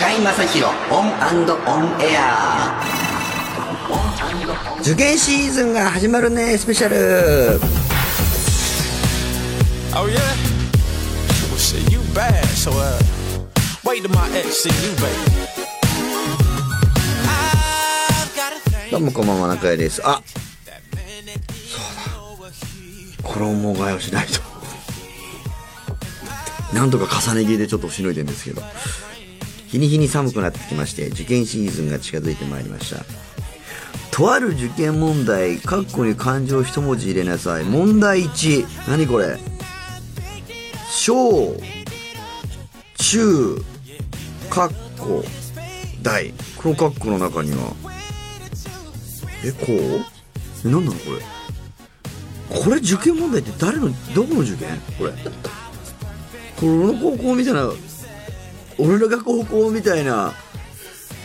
中居正広オンオンエア。受験シーズンが始まるねスペシャル。Oh yeah? Well shit, you bad, so uh wait till my ex see you, baby. I've got a thing. どうもこんばんは中居です。あそうだ。衣替えをしないと。なんとか重ね着でちょっとしのいでるんですけど日に日に寒くなってきまして受験シーズンが近づいてまいりました。とある受験問題カッコに漢字を一文字入れなさい。問題1何これ？小中カッコ大このカッコの中には。えこう？え何なのこれ？これ受験問題って誰のどこの受験？これ。この高校みたいな俺らが高校みたいな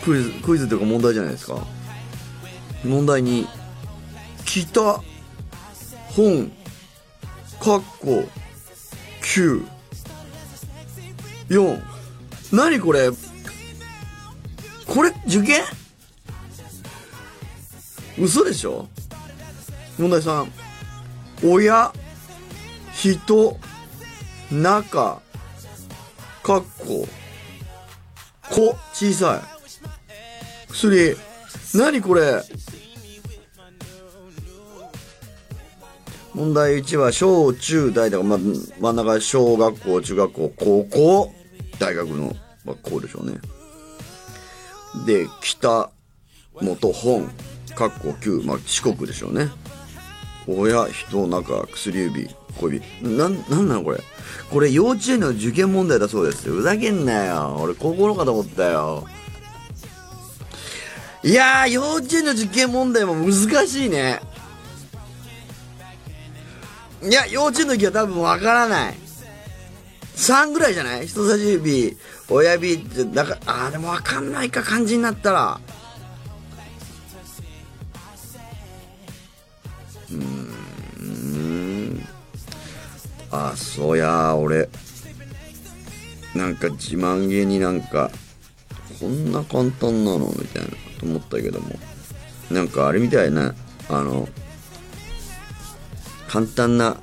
クイズクイズというか問題じゃないですか。問題に北本かっこ9 4何これ？これ受験？嘘でしょ？問題3親人中かっこ子小さい。薬。何これ？問題1は小中大だから、ま、真ん中小学校中学校高校？大学の学校でしょうね。で北元本かっこ9、まあ、四国でしょうね。親人中薬指小指。ななんなのこれ？これ幼稚園の受験問題だそうです。ふざけんなよ。俺高校のかと思ったよ。いやー幼稚園の受験問題も難しいね。いや幼稚園の時は多分わからない。3ぐらいじゃない？人差し指親指ってだかあーでもわかんないか漢字になったら。あそうや俺。なんか自慢げになんかこんな簡単なの？みたいなと思ったけども。なんかあれみたいなあの簡単な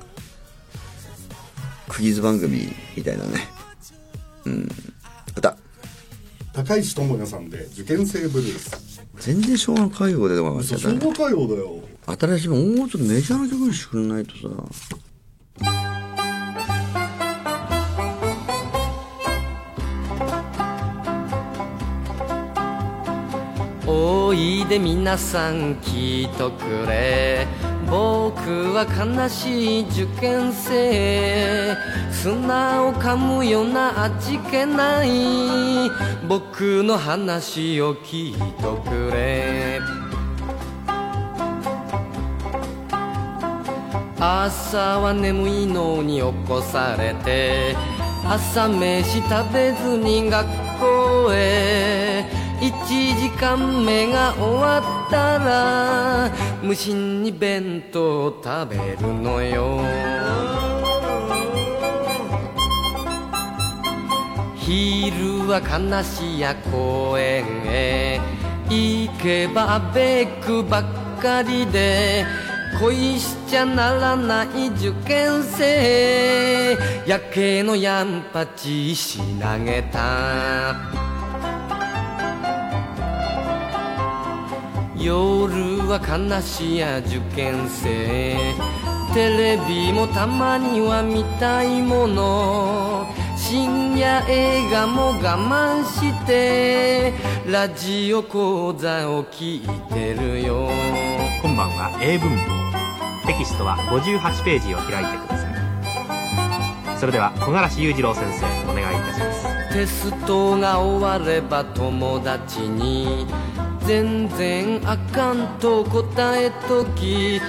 クイズ番組みたいなね。うん。また。高石智也さんで受験生ブルース。全然昭和の歌謡で出なかった昭和歌謡だよ。新しいもうちょっとメジャーな曲にしてくれないとさおいで皆さん聞いとくれ。僕は悲しい受験生。砂を噛むような味気ない。僕の話を聞いとくれ。朝は眠いのに起こされて。朝飯食べずに学校へ。間目が終わったら無心に弁当を食べるのよ。昼は悲しや公園へ。行けばあべくばっかりで恋しちゃならない受験生。夜景のやんぱちしなげた。夜は悲しや受験生。テレビもたまには見たいもの。深夜映画も我慢して。ラジオ講座を聞いてるよ。今晩は英文法テキストは58ページを開いてください。それでは小柄裕次郎先生お願いいたします。テストが終われば友達に全然あかんと答えとき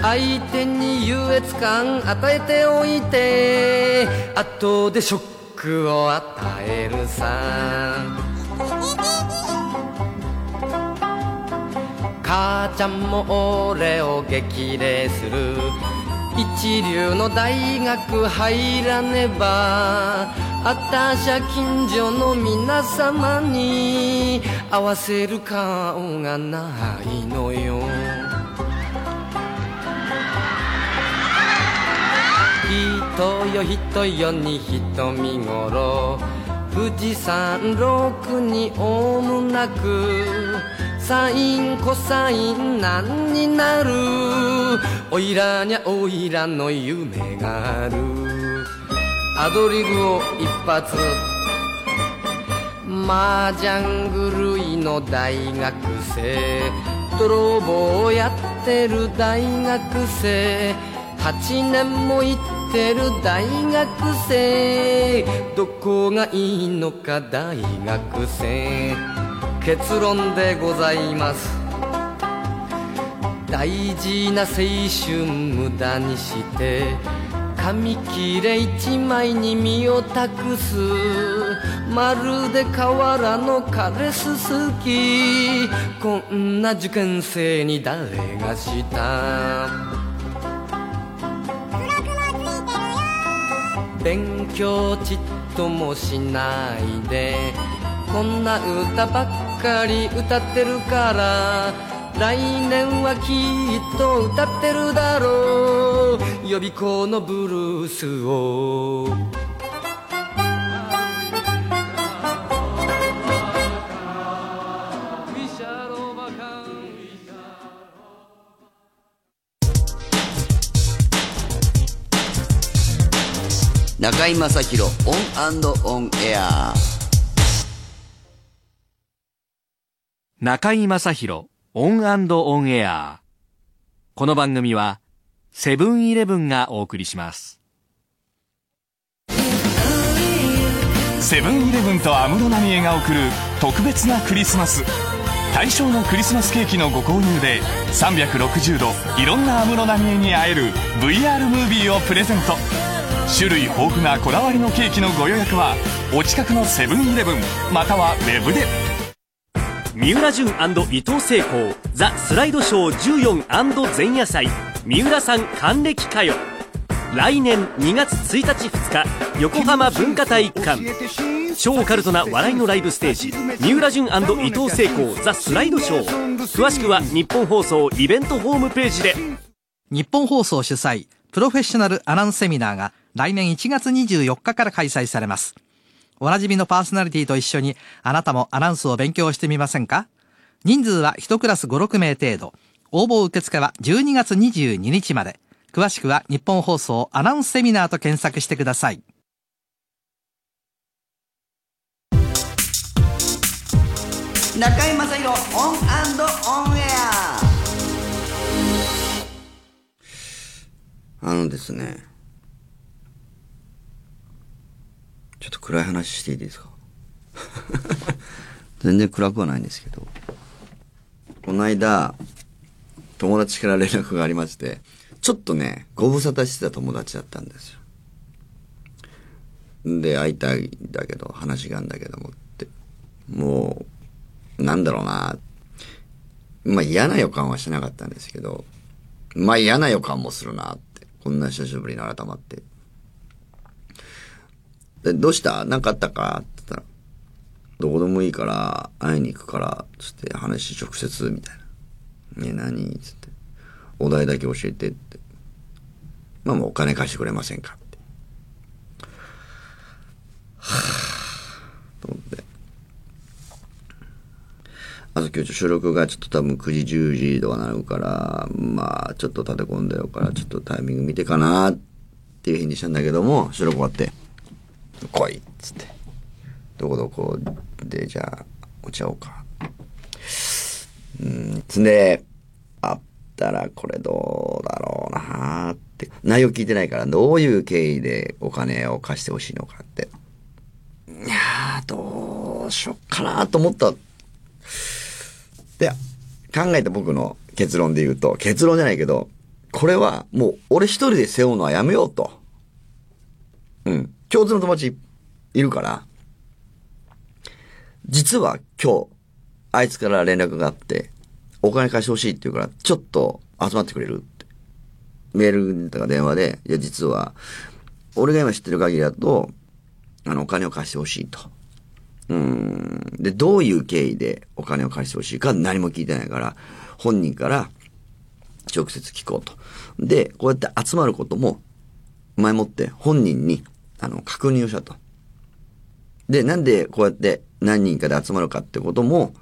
相手に優越感与えておいて後でショックを与えるさ。母ちゃんも俺を激励する。一流の大学入らねばあたしゃ近所の皆様に合わせる顔がないのよ。人よ人よに人見頃富士山六におもなくサインコサイン何になるおいらにゃおいらの夢がある。アドリブを一発。麻雀狂いの大学生。泥棒をやってる大学生。8年も行ってる大学生。どこがいいのか大学生。結論でございます。大事な青春無駄にして。紙切れ一枚に身を託す。まるで河原の彼す好き。こんな受験生に誰がした？勉強ちっともしないで。こんな歌ばっかり歌ってるから来年はきっと歌ってるだろう予備校のブルースを。中居正広オンオンエア。中居正広オンオンエア。この番組はセブンイレブンがお送りします。セブンイレブンと安室奈美恵が送る特別なクリスマス。対象のクリスマスケーキのご購入で360度いろんな安室奈美恵に会える VR ムービーをプレゼント。種類豊富なこだわりのケーキのご予約はお近くのセブンイレブンまたはウェブで。三浦淳伊藤聖光ザ・スライドショー14前夜祭三浦さん還暦かよ。来年2月1日2日横浜文化体育館。超オカルトな笑いのライブステージ三浦淳伊藤聖光ザ・スライドショー。詳しくは日本放送イベントホームページで。日本放送主催プロフェッショナルアナウンスセミナーが来年1月24日から開催されます。おなじみのパーソナリティと一緒にあなたもアナウンスを勉強してみませんか？人数は1クラス5、6名程度。応募受付は12月22日まで。詳しくはニッポン放送アナウンスセミナーと検索してください。中居正広 ON & ON AIRあのですねちょっと暗い話していいですか？全然暗くはないんですけどこの間友達から連絡がありましてちょっとねご無沙汰してた友達だったんですよ。で会いたいんだけど話があるんだけどもって。もうなんだろうな。まあ嫌な予感はしなかったんですけどまあ嫌な予感もするなって。こんな久しぶりに改まって。で、どうした？何かあったか？って言ったら、どこでもいいから会いに行くから、つって話直接、みたいな。ね、何？つって。お題だけ教えてって。まあもうお金貸してくれませんか？って。はぁ、と思って。あと今日収録がちょっと多分9時10時とかなるから、まあちょっと立て込んでるから、ちょっとタイミング見てかなっていう返事したんだけども、収録終わって。来いっつってどこどこでじゃあお茶をかうんつんであったらこれどうだろうなって。内容聞いてないからどういう経緯でお金を貸してほしいのかって。いやーどうしよっかなと思った。で考えた僕の結論で言うと結論じゃないけどこれはもう俺一人で背負うのはやめようと。うん。共通の友達いるから、実は今日、あいつから連絡があって、お金貸してほしいって言うから、ちょっと集まってくれるって。メールとか電話で、いや実は、俺が今知ってる限りだと、あの、お金を貸してほしいと。うん。で、どういう経緯でお金を貸してほしいか何も聞いてないから、本人から直接聞こうと。で、こうやって集まることも、前もって本人に、あの、確認をしたと。で、なんでこうやって何人かで集まるかってことも、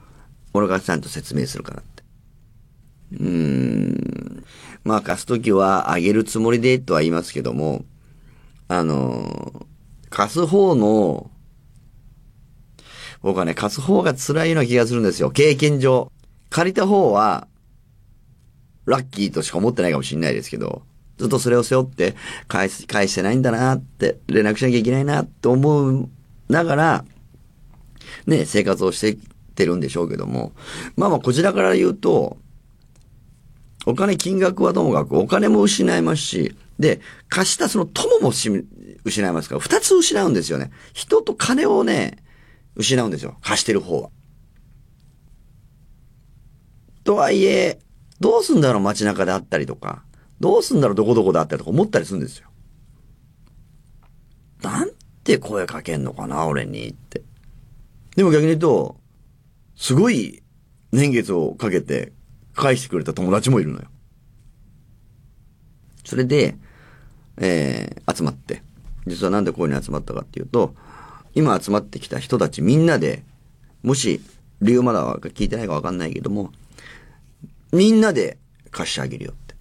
俺がちゃんと説明するから。うーん。まあ、貸すときはあげるつもりでとは言いますけども、あの、貸す方の、僕はね、貸す方が辛いような気がするんですよ。経験上。借りた方は、ラッキーとしか思ってないかもしれないですけど、ずっとそれを背負って、返す、返してないんだなって、連絡しなきゃいけないなって思うながら、ね、生活をしてってるんでしょうけども、まあまあこちらから言うと、お金金額はともかくお金も失いますし、で、貸したその友も失いますから、二つ失うんですよね。人と金をね、失うんですよ。貸してる方は。とはいえ、どうすんだろう街中であったりとか、どうすんだろうどこどこであったりとか思ったりするんですよ。なんて声かけんのかな、俺にって。でも逆に言うと、すごい年月をかけて返してくれた友達もいるのよ。それで、えー、集まって。実はなんでこういうに集まったかっていうと、今集まってきた人たちみんなで、もし、理由まだ聞いてないかわかんないけども、みんなで貸してあげるよって。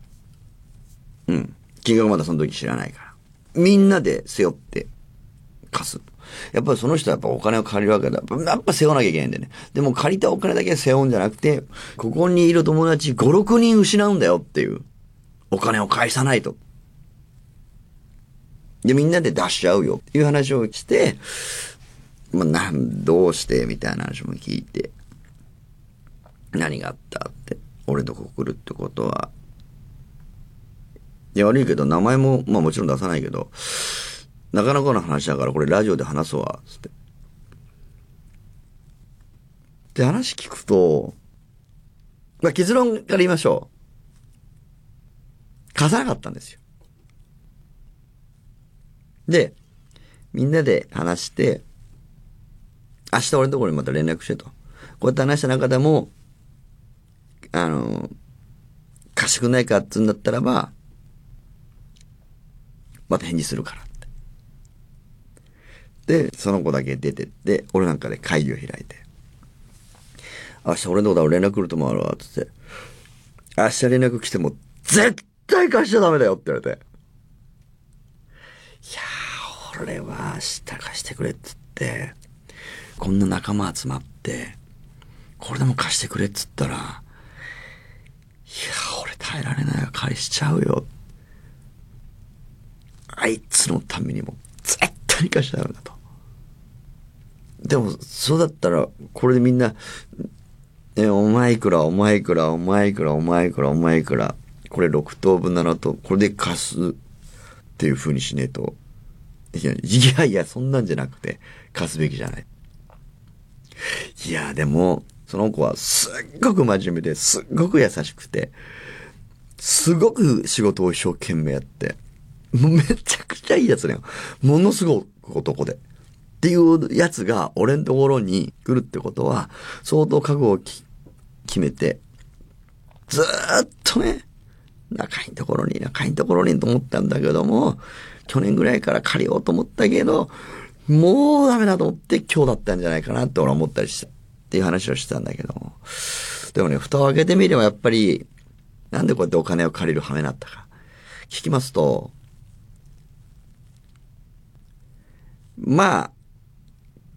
うん。金額まだその時知らないから。みんなで背負って貸す。やっぱりその人はやっぱお金を借りるわけだ。やっぱ背負わなきゃいけないんだよね。でも借りたお金だけ背負うんじゃなくて、ここにいる友達5、6人失うんだよっていう。お金を返さないと。で、みんなで出し合うよっていう話をして、まあ、なん、どうしてみたいな話も聞いて、何があったって、俺とこ来るってことは、いや、悪いけど、名前も、まあもちろん出さないけど、なかなかの話だから、これラジオで話すわ、つって。で、話聞くと、まあ結論から言いましょう。貸さなかったんですよ。で、みんなで話して、明日俺のところにまた連絡してと。こうやって話した中でも、あの、貸してくないかっつうんだったらば、また返事するから。その子だけ出てって、俺なんかで会議を開いて。明日俺のところ連絡来ると思うわ、つって。明日連絡来ても、絶対貸しちゃダメだよって言われて。いやー、俺は明日貸してくれっつって、こんな仲間集まって、これでも貸してくれっつったら、いやー、俺耐えられないわ、返しちゃうよ。あいつのためにも、絶対に貸しちゃダメだと。でも、そうだったら、これでみんな、え、お前いくら、お前いくら、お前いくら、お前いくら、お前いくら、これ6等分7等、これで貸すっていう風にしねえと、いや、いやいや、そんなんじゃなくて、貸すべきじゃない。いや、でも、その子はすっごく真面目ですっごく優しくて、すごく仕事を一生懸命やって、もうめちゃくちゃいいやつだよ。ものすごく男で。っていうやつが俺のところに来るってことは、相当覚悟を決めて、ずっとね、仲いいところに、仲いいところにと思ったんだけども、去年ぐらいから借りようと思ったけど、もうダメだと思って今日だったんじゃないかなって俺は思ったりした。っていう話をしてたんだけども。でもね、蓋を開けてみればやっぱり、なんでこうやってお金を借りる羽目になったか。聞きますと、まあ、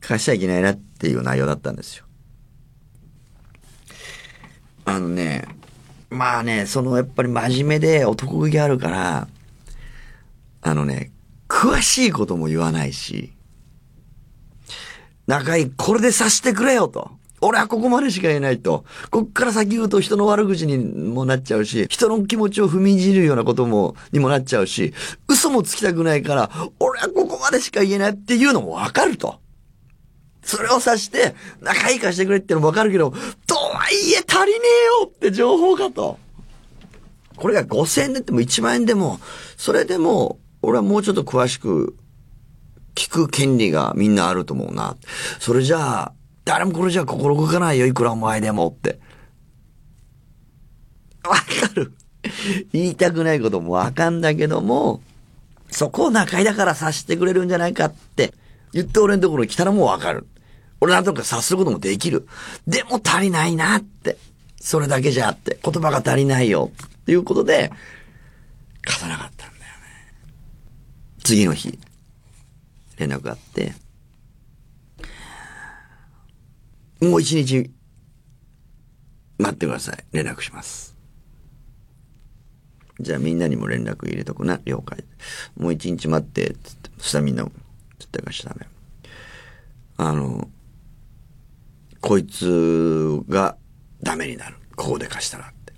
貸しちゃいけないなっていう内容だったんですよ。あのね、まあね、そのやっぱり真面目で男気があるから、あのね、詳しいことも言わないし、仲い、これでさしてくれよと。俺はここまでしか言えないと。こっから先言うと人の悪口にもなっちゃうし、人の気持ちを踏みにじるようなことも、にもなっちゃうし、嘘もつきたくないから、俺はここまでしか言えないっていうのもわかると。それを指して、仲いいかしてくれってのもわかるけど、とはいえ足りねえよって情報かと。これが5000円でっても1万円でも、それでも、俺はもうちょっと詳しく聞く権利がみんなあると思うな。それじゃあ、誰もこれじゃ心動かないよ、いくらお前でもって。わかる。言いたくないこともわかんだけども、そこを仲居だから察してくれるんじゃないかって言って俺のところに来たらもうわかる。俺なんとか察することもできる。でも足りないなって。それだけじゃって。言葉が足りないよ。っていうことで、貸さなかったんだよね。次の日、連絡があって、もう一日、待ってください。連絡します。じゃあみんなにも連絡入れとくな。了解。もう一日待って、つって。そしたらみんな、絶対貸しちゃダメ。あの、こいつがダメになる。ここで貸したらって。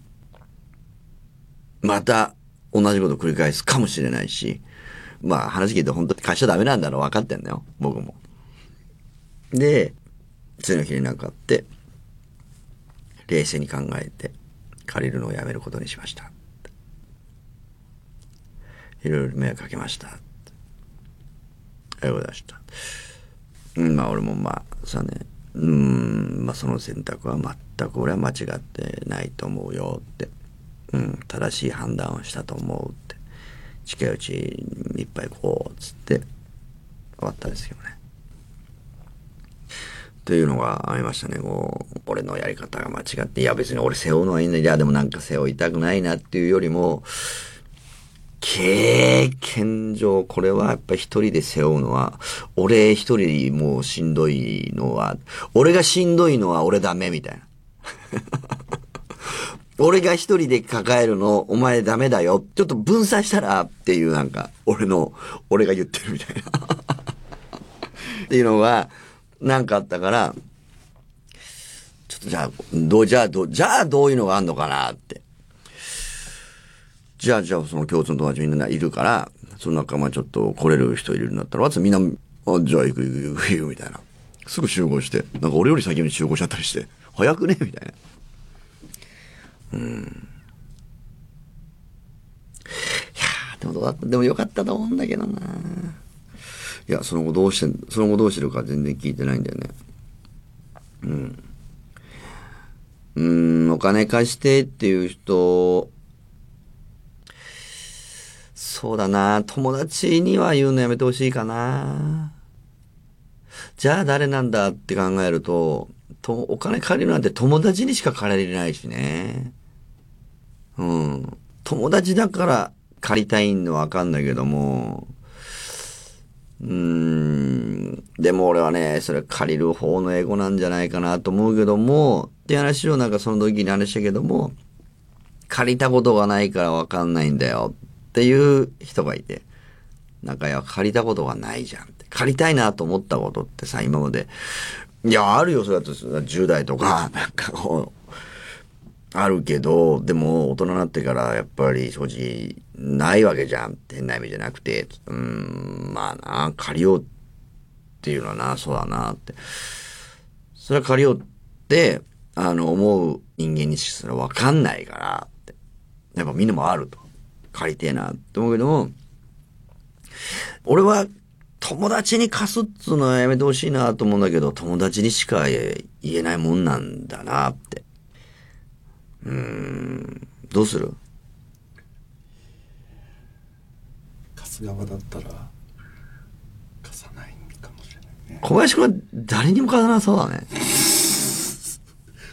また同じこと繰り返すかもしれないし、まあ話聞いて本当に貸しちゃダメなんだろう分かってんだよ。僕も。で、次の日になんかあって、冷静に考えて、借りるのをやめることにしました。いろいろ迷惑かけました。ありがとうございました。うん、まあ俺もまあさね、うん、まあその選択は全く俺は間違ってないと思うよって。うん、正しい判断をしたと思うって。近いうちいっぱいこうっ、つって終わったんですけどね。というのがありましたね。こう、俺のやり方が間違って、いや別に俺背負うのはいいんだ。いやでもなんか背負いたくないなっていうよりも、経験上、これはやっぱ一人で背負うのは、俺一人もうしんどいのは、俺がしんどいのは俺ダメみたいな。俺が一人で抱えるの、お前ダメだよ。ちょっと分散したらっていうなんか、俺の、俺が言ってるみたいな。っていうのが、なんかあったから、ちょっとじゃあ、どう、じゃあ、どう、じゃあどういうのがあんのかなって。じゃあ、じゃあ、その共通の友達みんないるから、その仲間ちょっと来れる人いるんだったら、みんな、あ、じゃあ行く行く行く行くみたいな。すぐ集合して、なんか俺より先に集合しちゃったりして、早くねみたいな。うん。いやーでもどうだった、でもよかったと思うんだけどな。いや、その後どうして、その後どうしてるか全然聞いてないんだよね。うん。うん、お金貸してっていう人、そうだな、友達には言うのやめてほしいかな。じゃあ誰なんだって考えると、と、お金借りるなんて友達にしか借りれないしね。うん。友達だから借りたいのはわかんないけども、うーん。でも俺はね、それ借りる方のエゴなんじゃないかなと思うけども、って話をなんかその時に話したけども、借りたことがないからわかんないんだよっていう人がいて、なんか、借りたことがないじゃん。借りたいなと思ったことってさ、今まで、いや、あるよ、それだと10代とか、なんかこう、あるけど、でも大人になってからやっぱり正直ないわけじゃん。変な意味じゃなくて、うん、まあな、借りようっていうのはな、そうだなって。それは借りようって、あの、思う人間にしかそれわかんないからって。やっぱみんなもあると。借りてえなって思うけども、俺は友達に貸すっつうのはやめてほしいなと思うんだけど、友達にしか言えないもんなんだなって。うーん、どうする？貸す側だったら貸さないかもしれないね。小林くんは誰にも貸さなそうだね。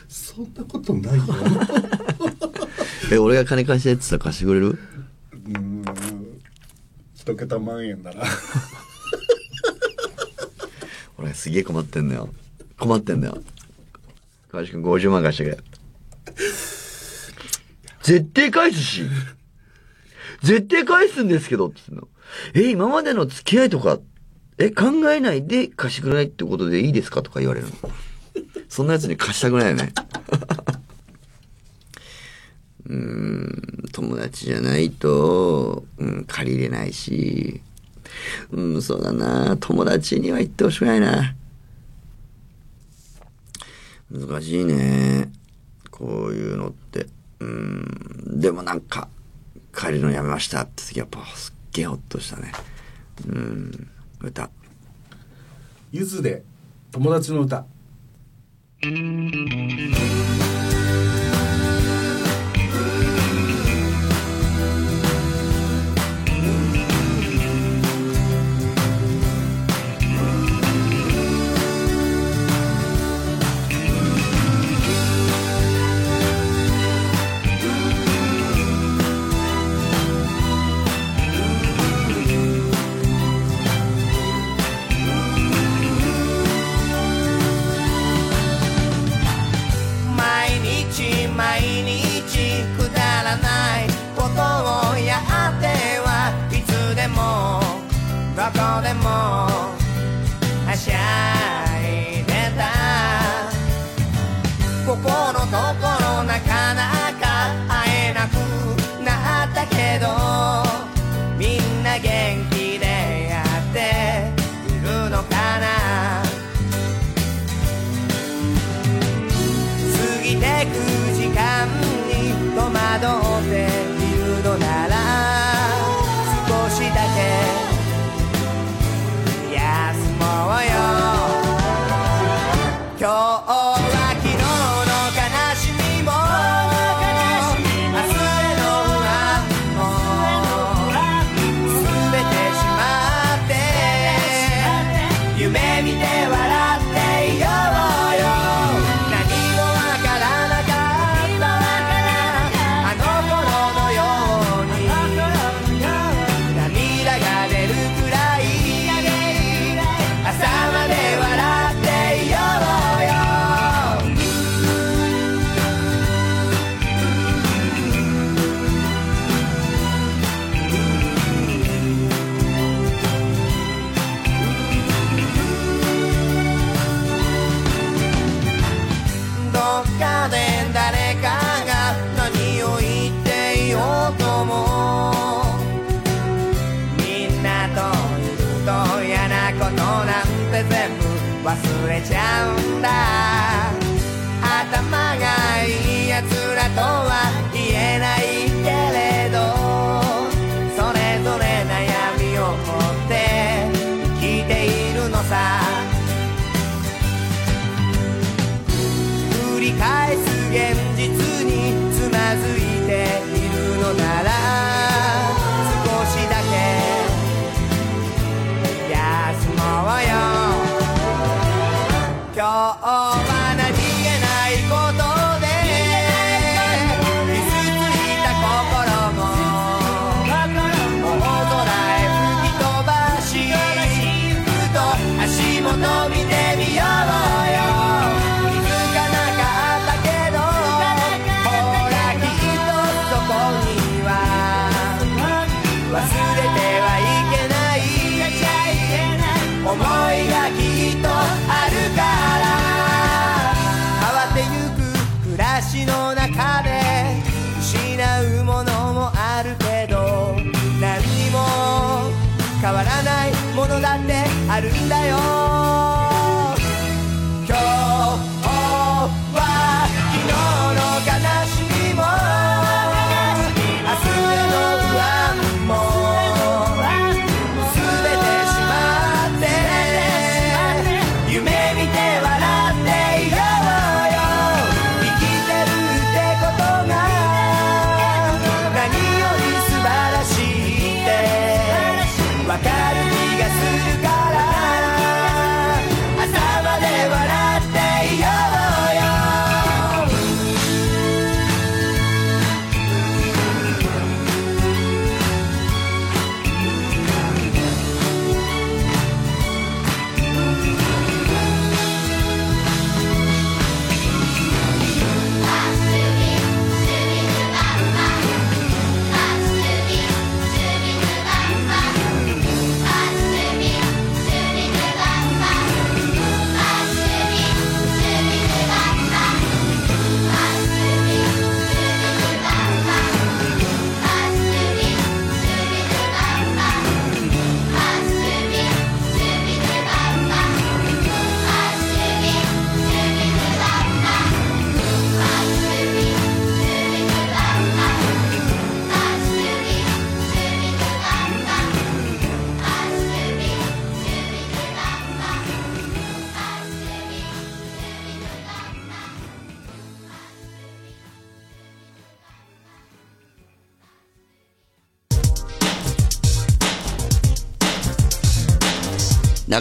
そんなことないよ。え、俺が金貸してって言ったら貸してくれる？一桁万円だな 俺すげえ困ってんのよ。困ってんのよ。小林くん50万貸してくれ。絶対返すし。絶対返すんですけど、って言うの。え、今までの付き合いとか、え、考えないで貸してくれないってことでいいですかとか言われるの。そんな奴に貸したくないよね。うん、友達じゃないと、うん、借りれないし、うん、そうだな。友達には言ってほしくないな。難しいね。こういうのって。うん、でもなんか、借りるのやめましたって時やっぱすっげえほっとしたね。うん、歌。ゆずで友達の歌 down.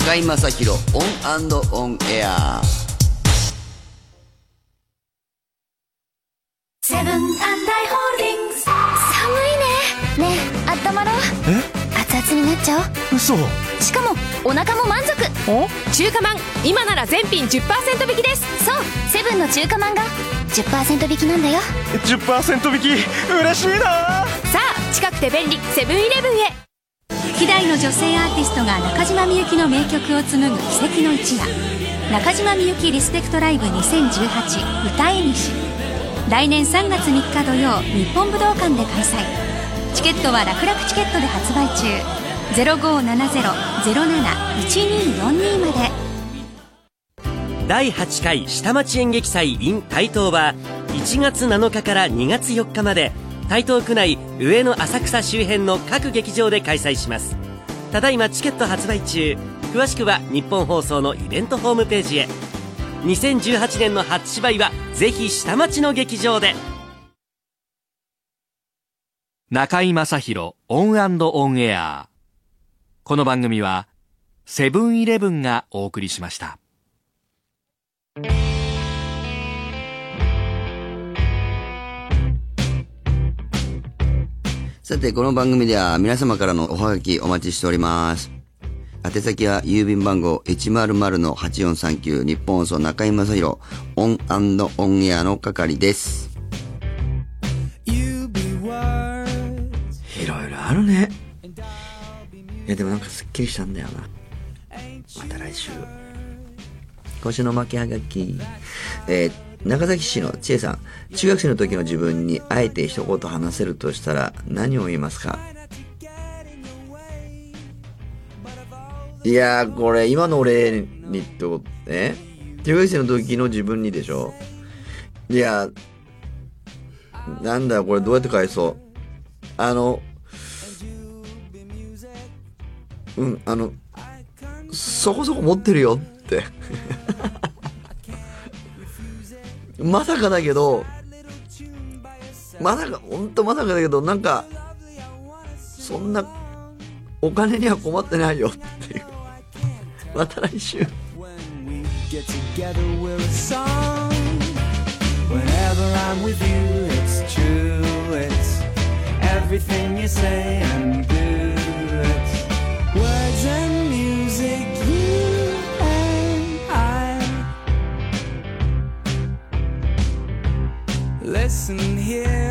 中居正広 ON & ON AIR。セブンアイ・ホールディングス寒いね。ねえあったまろう。え？熱々になっちゃおう。嘘。しかもお腹も満足。中華まん今なら全品10%引きです。そうセブンの中華まんが10%引きなんだよ。10%引き。嬉しいな。さあ近くて便利セブンイレブンへ希代の女性アーティストが中島みゆきの名曲を紡ぐ奇跡の一夜。中島みゆきリスペクトライブ2018歌えにし。来年3月3日土曜日本武道館で開催。チケットは楽々チケットで発売中。0570-07-1242まで。第8回下町演劇祭 in 台東は1月7日から2月4日まで台東区内上野浅草周辺の各劇場で開催します。ただいまチケット発売中。詳しくはニッポン放送のイベントホームページへ。2018年の初芝居はぜひ下町の劇場で。中居正広 ON & ON AIR。この番組はセブンイレブンがお送りしました。さて、この番組では皆様からのおはがきお待ちしております。宛先は郵便番号100-8439ニッポン放送中居正広 ON & ON AIR の係です。いろいろあるね。いや、でもなんかすっきりしたんだよな。また来週。今週の巻きはがき。えー中崎市の千恵さん。中学生の時の自分にあえて一言話せるとしたら何を言いますか？いやー、これ、今の俺にってことね。中学生の時の自分にでしょ？いや、なんだ、これどうやって返そう？あの、うん、あの、そこそこ持ってるよって。まさかだけど、まさか、ほんとまさかだけど、なんか、そんな、お金には困ってないよっていう。また来週。get together we're a song whenever i'm with you it's true it's everything you say and Listen here.